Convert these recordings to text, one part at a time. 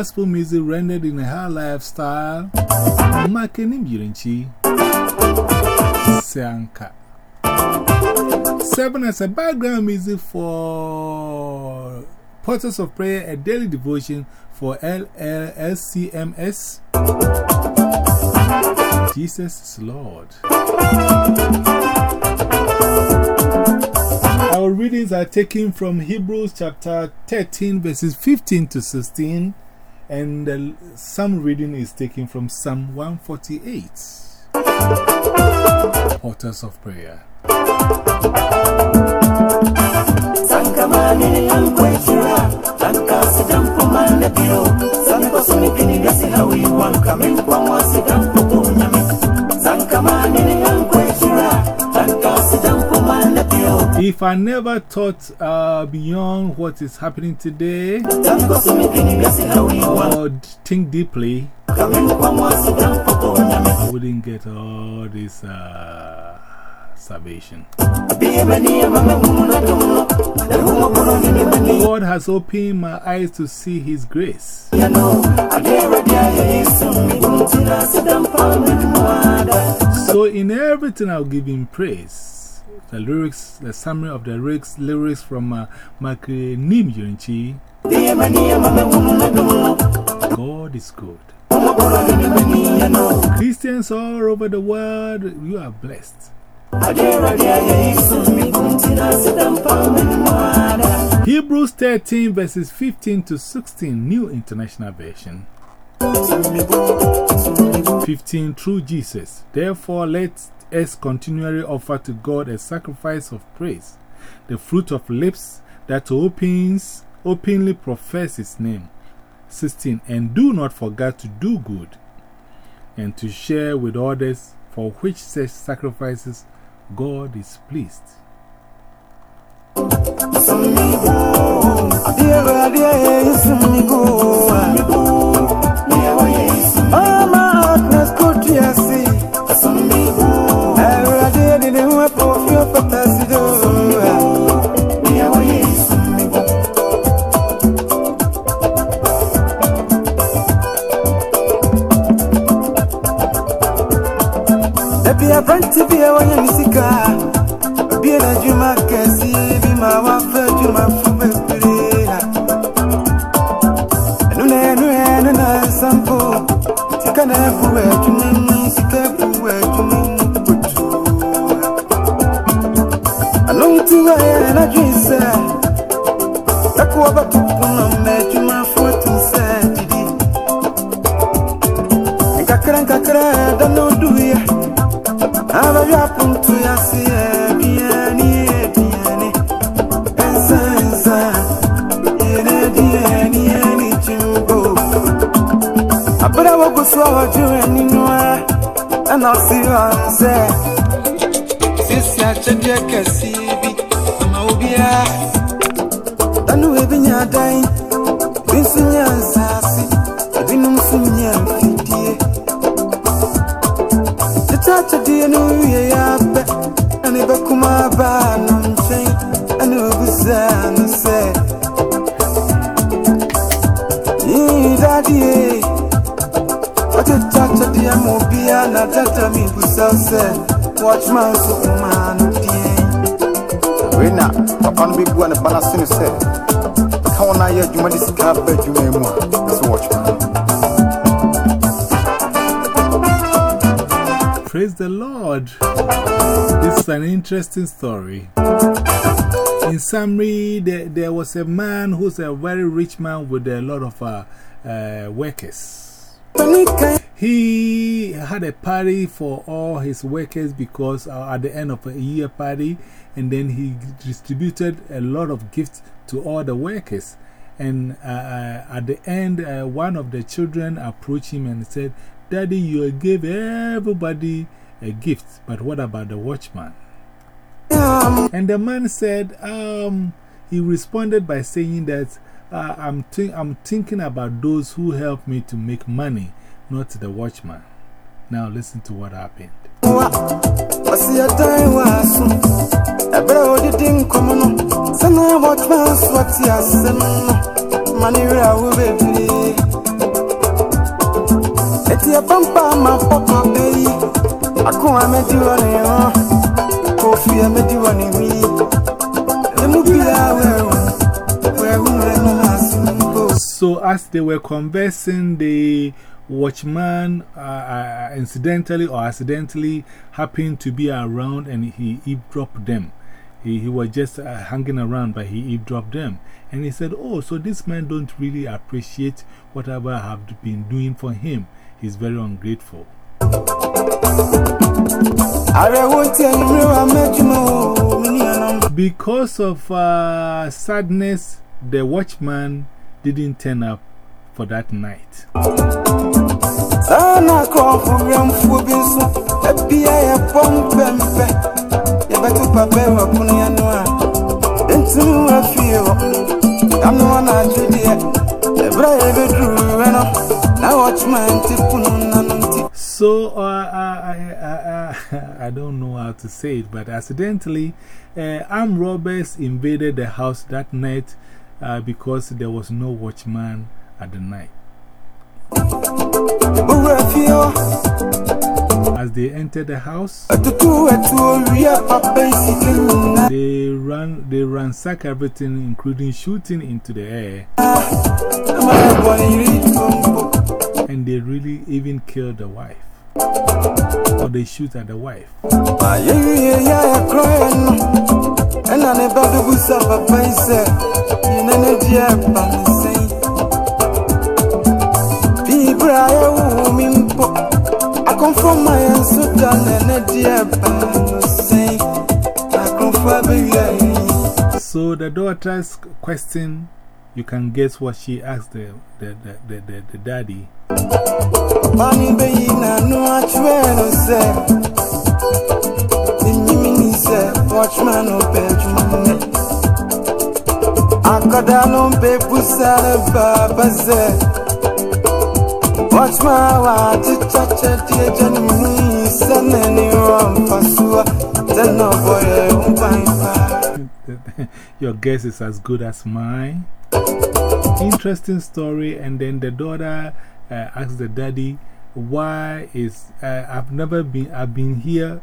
gospel music rendered in a high life style. Makeni Birinchi Sanka. Seven as a background music for Portals of Prayer, a daily devotion for LLSCMS. Jesus is Lord. Our readings are taken from Hebrews chapter 13, verses 15 to 16, and uh, some reading is taken from Psalm 148. Portals of Prayer. Sankamani If I never thought uh, beyond what is happening today or think deeply, I wouldn't get all this uh, salvation. God has opened my eyes to see His grace. So, in everything, I'll give Him praise. The lyrics, the summary of the lyrics, lyrics from uh, Makri Nim Yunchi God is good. Christians all over the world, you are blessed. Hebrews 13, verses 15 to 16, New International Version. 15 Through Jesus. Therefore, let us continually offer to God a sacrifice of praise, the fruit of lips that opens, openly profess His name. 16 And do not forget to do good and to share with others, for which such sacrifices God is pleased. Abranti bi serious, eh? Since I check your case, I'm a beer. Don't know if you're. Na tata mebusa sɛ wɔkyema nso koma no deɛn wei na papa no bɛbua ne ba no ase no sɛ ka wo no ayɛ adwuma de sika ba adwuma mu a ɛsɛ wɔtwema Praise the Lord. This is an interesting story. In summary, there, there was a man who's a very rich man with a lot of uh, uh, workers. He had a party for all his workers because uh, at the end of a year party, and then he distributed a lot of gifts to all the workers. And uh, at the end, uh, one of the children approached him and said, Daddy, you gave everybody a gift, but what about the watchman? And the man said, um, he responded by saying that uh, I'm, I'm thinking about those who help me to make money, not the watchman. Now listen to what happened. Wasi ya dai wasu Ebere odi di nkomo no. Sana watchman swati asem no. Manira wo bebre eti apampa ma papa bei ako amedi woni ho kofi amedi woni wi. Emu bia wewo wewo no asimbo So, as they were conversing, the watchman uh, uh, incidentally or accidentally happened to be around and he eavesdropped them. He, he was just uh, hanging around, but he eavesdropped them. And he said, Oh, so this man don't really appreciate whatever I have been doing for him. He's very ungrateful. Because of uh, sadness, the watchman didn't turn up for that night. Sana krofo gramfo bi so ebia ye pompempe ye betu pape wa kunu ya no a ntinu afie ho kanu na adwede ebra ye beduru no na na no nti So, uh, I, I, I, I don't know how to say it, but accidentally, uh, armed robbers invaded the house that night uh, because there was no watchman at the night. Owura fie ho As they entered the house, atutu etu owia papa isike nyina they ran, they ransacked everything, including shooting into the air, amara boni yiri tumbo. And they really even killed the wife. Or they shoot at the wife. Akonfo ma ya nso da ne ne dia pa no sei akonfo abewie yi So the daughter's question, you can guess what she asked the, the, the, the, the, the daddy. Mani be yi na no achwe no se Ninyimi ni se watchman o pe jumane Akada no be busare baba se Watchman wa ti chache die jani mi se ne ni rom fasua Teno boye umpai pa Your guess is as good as mine. Interesting story. And then the daughter uh, asked the daddy, Why is uh, I've never been, I've been here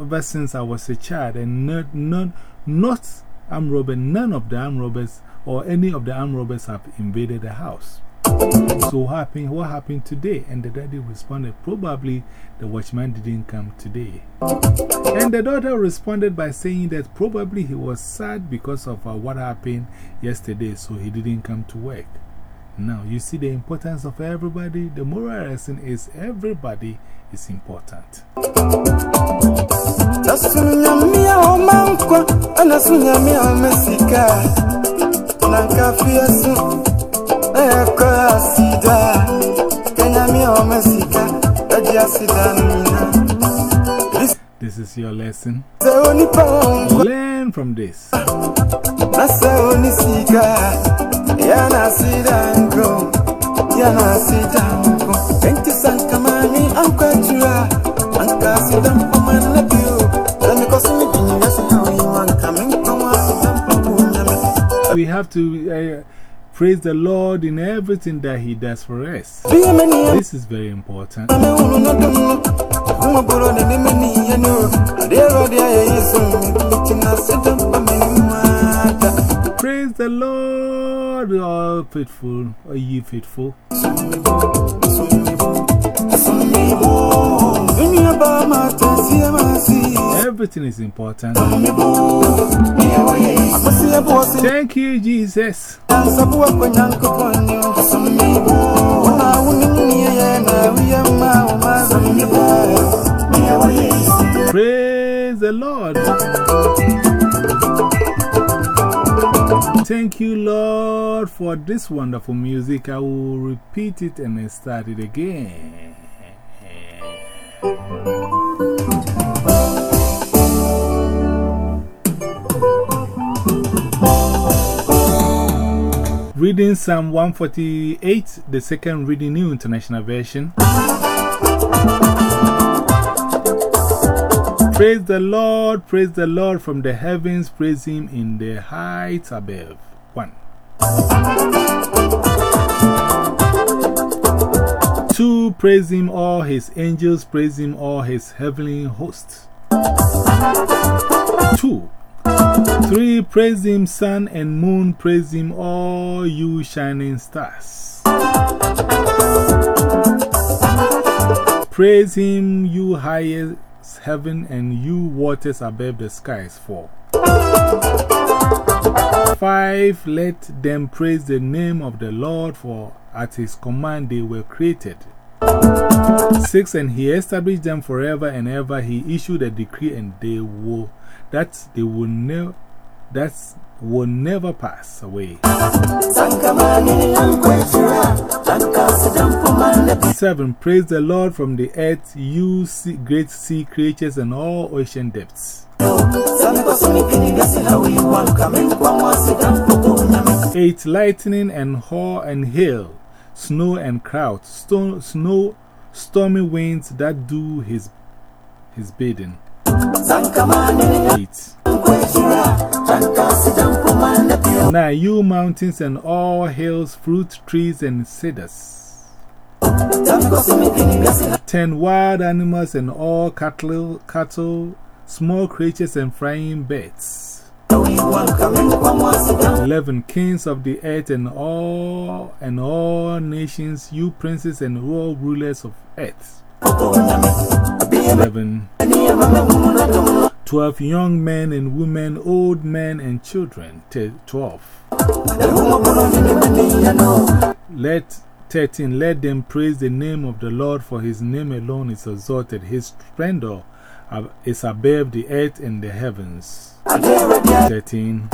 ever since I was a child, and not, not, not armed robbers, none of the armed robbers or any of the armed robbers have invaded the house. So what happened, what happened today? And the daddy responded, Probably the watchman didn't come today. And the daughter responded by saying that probably he was sad because of uh, what happened yesterday, so he didn't come to work. Now, you see the importance of everybody. The moral lesson is everybody is important. Nasunyamia o mankwa Anasunyamia o mesika Nankafia su Eko asida Kenyamia o mesika Eji asida nina This is your lesson. Se onipa onkwa Learn from this. Nase onisika Yana asida nko Yana asida nko Enti sankamani ankwa Anka asida mpama nebio Emi kosimi binyi yasi hawi wanka Minka wa asida mpamu nyame We have to uh, praise the Lord in everything that He does for us. This is very important. Praise the Lord, all faithful, are ye faithful? Everything is important. Thank you, Jesus. Praise the Lord. Thank you, Lord, for this wonderful music. I will repeat it and start it again. Reading Psalm 148, the second reading, New International Version. Praise the Lord, praise the Lord from the heavens, praise Him in the heights above. 1. Two, praise him, all his angels, praise him, all his heavenly hosts. Two. Three, praise him, sun and moon, praise him, all you shining stars. Praise him, you highest heaven, and you waters above the skies. Four. Five, let them praise the name of the Lord, for at his command they were created. Six, and he established them forever and ever. He issued a decree, and they will, that they will never, that will never pass away. Seven, praise the Lord from the earth, you sea, great sea creatures and all ocean depths. Eight, lightning and hail and hail, snow and clouds, stone, snow, stormy winds that do his, his bidding. Eight. Nine, you mountains and all hills, fruit trees and cedars. Ten, wild animals and all cattle, cattle small creatures and flying birds. 11 Kings of the earth and all, and all nations, you princes and all rulers of earth. 11 12 Young men and women, old men and children. 12 Let 13 Let them praise the name of the Lord, for his name alone is exalted. His splendor is above the earth and the heavens. 13.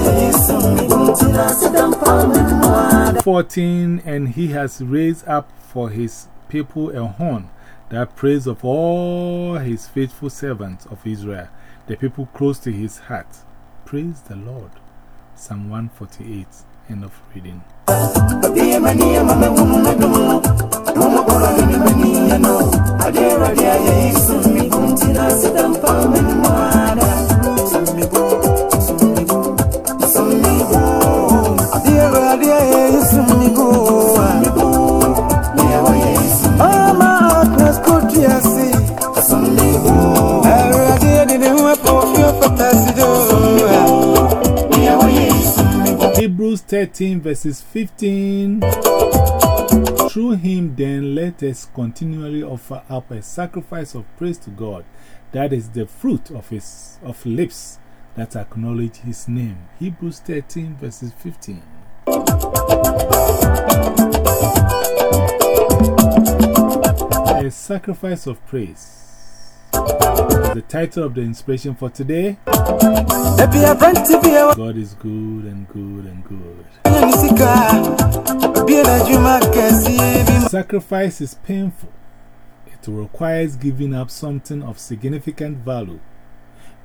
14. And he has raised up for his people a horn, that praise of all his faithful servants of Israel, the people close to his heart. Praise the Lord. Psalm 148. End of reading. Hebrews 13 verses 15 Through him then let us continually offer up a sacrifice of praise to God. That is the fruit of his of lips that acknowledge his name. Hebrews 13 verses 15 A sacrifice of praise the title of the inspiration for today. God is good and good and good. Sacrifice is painful, it requires giving up something of significant value.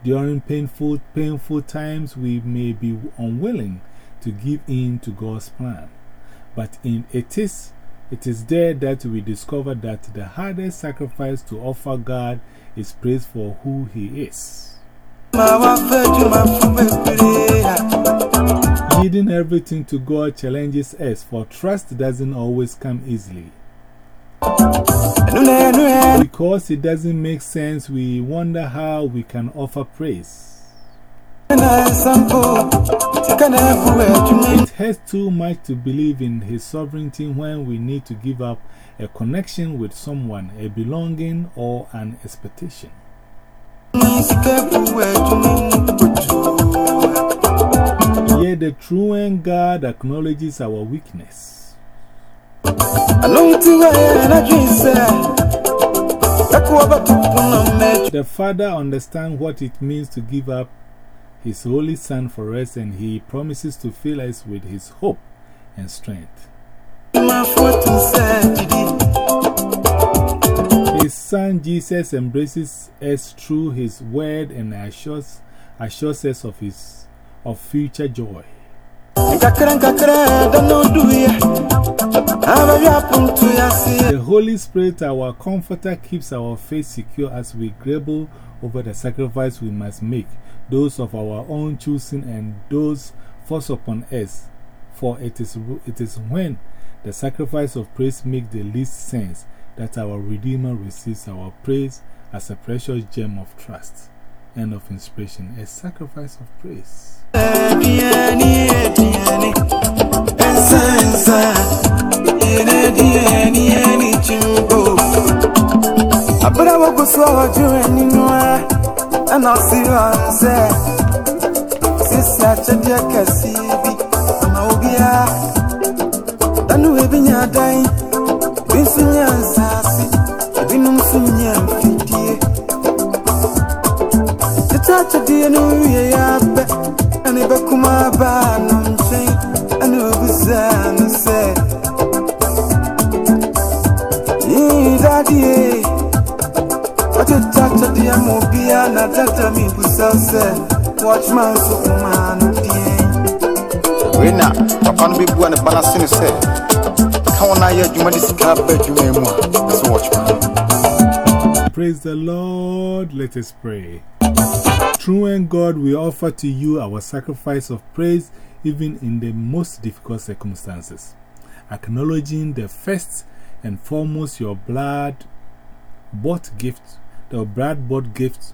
During painful, painful times, we may be unwilling to give in to God's plan, but in it is it is there that we discover that the hardest sacrifice to offer God is praise for who He is. Leading everything to God challenges us, for trust doesn't always come easily. Because it doesn't make sense, we wonder how we can offer praise. It hurts too much to believe in His sovereignty when we need to give up a connection with someone, a belonging, or an expectation. Yet the true God acknowledges our weakness. The Father understands what it means to give up His Holy Son for us, and He promises to fill us with His hope and strength. His Son Jesus embraces us through His word and assures, assures us of, his, of future joy. The Holy Spirit, our comforter, keeps our faith secure as we grapple over the sacrifice we must make, those of our own choosing and those forced upon us. For it is, it is when the sacrifice of praise makes the least sense that our Redeemer receives our praise as a precious gem of trust. End of inspiration, a sacrifice of praise. Abra wa guswa wa juwe ninwa Ana siwa nse Sisi achadi ya kasibi Ama ubia Danu ebi nyadai Binsu nyansasi Ebinu msu nyamfidie Tita achadi ya nuye yabe busase Watch man so man die Wena, papa no bɛbua ne ba no ase no sɛ ka wo no ayɛ adwuma de sika ba adwuma mu a ɛsɛ wɔkyema Praise the Lord. Let us pray. Triune God, we offer to you our sacrifice of praise even in the most difficult circumstances, acknowledging the first and foremost your blood bought gift, the blood bought gift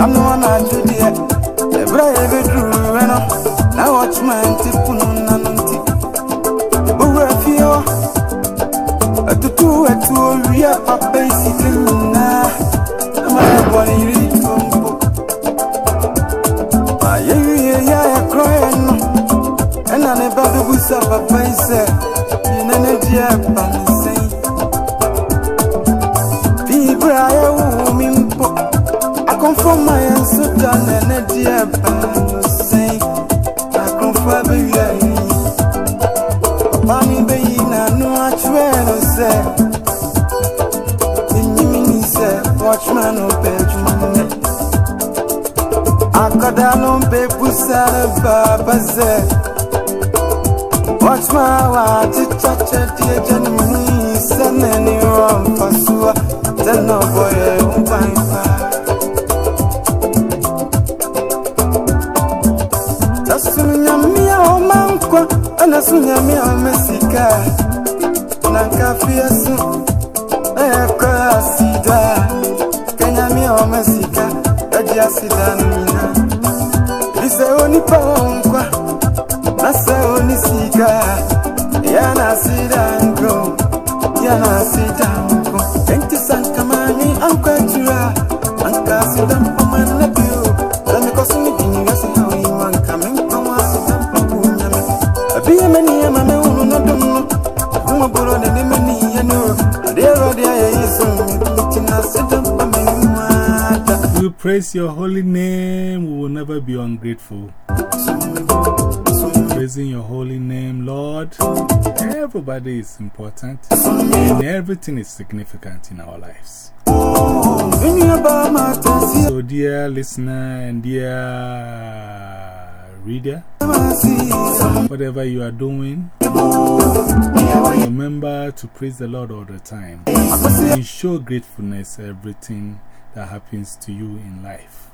I'm the Abiye meni ya mame unu no dumu Kuma buro ne ne meni ya no Adia rodia ya yesu Mitina asida We praise your holy name. We will never be ungrateful. Praising your holy name, Lord. Everybody is important, and everything is significant in our lives. So, dear listener and dear reader, whatever you are doing, remember to praise the Lord all the time show gratefulness everything that happens to you in life.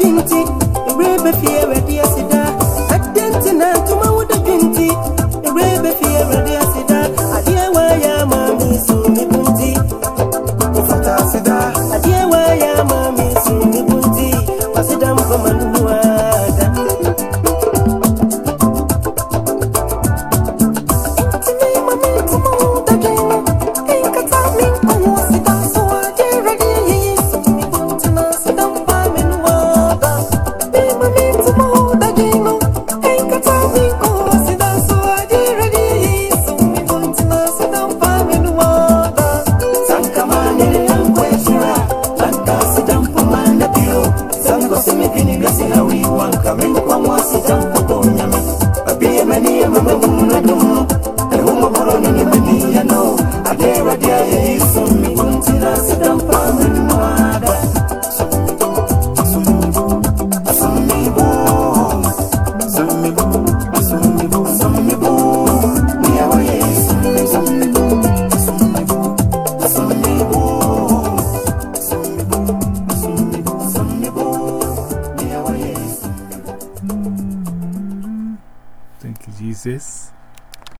dinti, river be